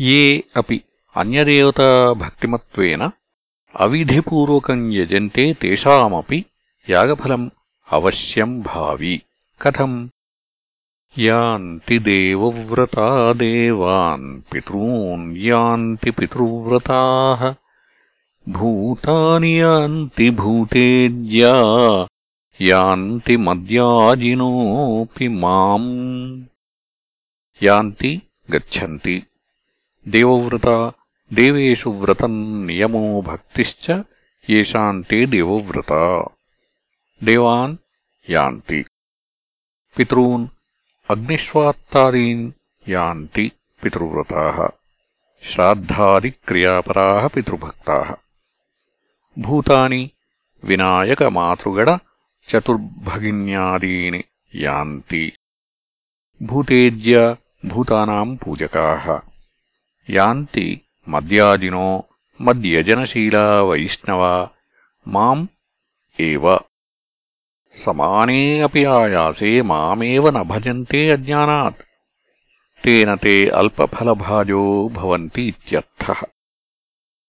ये अपि अन्यदेवताभक्तिमत्वेन अविधिपूर्वकम् यजन्ते तेषामपि यागफलम् अवश्यम् भावि कथम् यान्ति देवव्रता देवान् पितॄन् यान्ति पितृव्रताः भूतानि यान्ति भूतेज्या यान्ति मद्याजिनोऽपि माम् यान्ति దేవవ్రతా దేవేషు వ్రతం నియమో భక్తిశ్చ యేషాం తే దేవవ్రత దేవాన్ యాంతి పితॄన్ అగ్నిష్వాత్తాదీన్ యాంతి పితృవ్రతా శ్రాద్ధాదిక్రియాపరా పితృభక్తా భూతాని వినాయకమాతృగణ చతుర్భగిన్యాదీని యాంతి భూతేజ్య భూతానాం పూజకాః యాంతి మద్యాదినో మద్యజనశీలా వైష్ణవా మాం ఏవ. సమానే అపి ఆయాసే మామే న భజంతే అజ్ఞానాత్. తేన తే అల్పఫలభాజో భవంతి ఇత్యర్థః.